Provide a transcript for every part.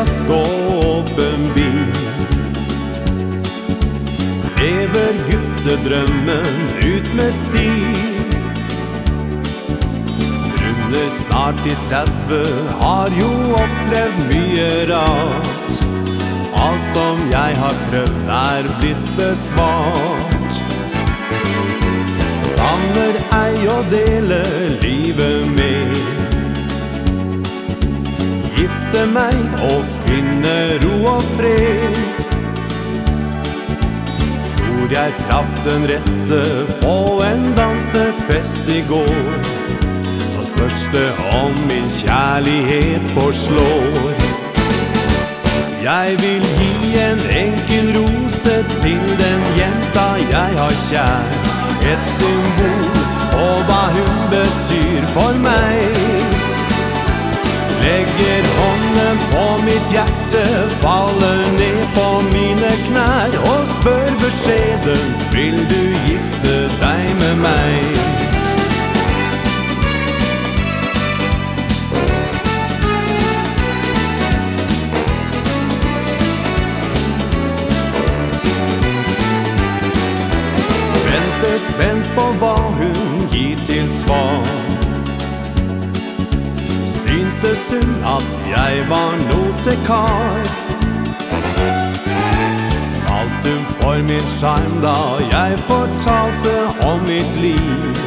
rask og åpen bil. Lever guttedrømmen ut med stil. Runder snart i 30, har jo opplevd mye rart. Alt som jeg har prøvd er blitt besvart. Savner ei å dele livet Gifte meg og finne ro og fred. Tror jeg traff den rette på en dansefest i går. Da spørs det om min kjærlighet forslår. Jeg vil gi en enkel rose til den jenta jeg har kjær. Et symbol på hva hun betyr hjerte, faller ned på mine knær og spør beskjeden Vil du gifte deg med meg? Venter spent på hva hun gir til svar. Syntes hun at jeg var noe til kar. Falt hun for min sjarm da jeg fortalte om mitt liv.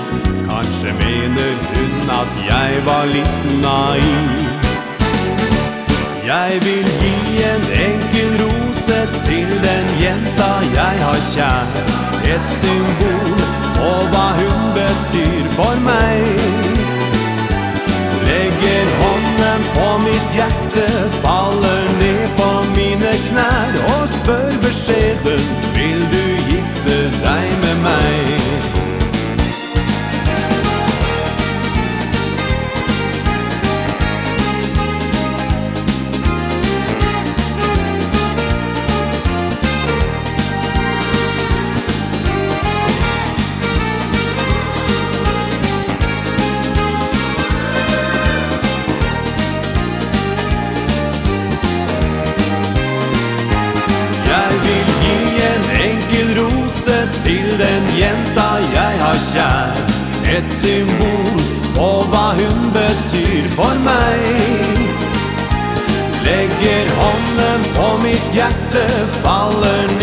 Kanskje mener hun at jeg var litt naiv. Jeg vil gi en enkel rose til den jenta jeg har kjær. Et symbol mitt hjerte, faller ned på mine knær og spør beskjeden Vil du til den jenta jeg har kjær. Et symbol på hva hun betyr for meg. Legger hånden på mitt hjerte, faller ned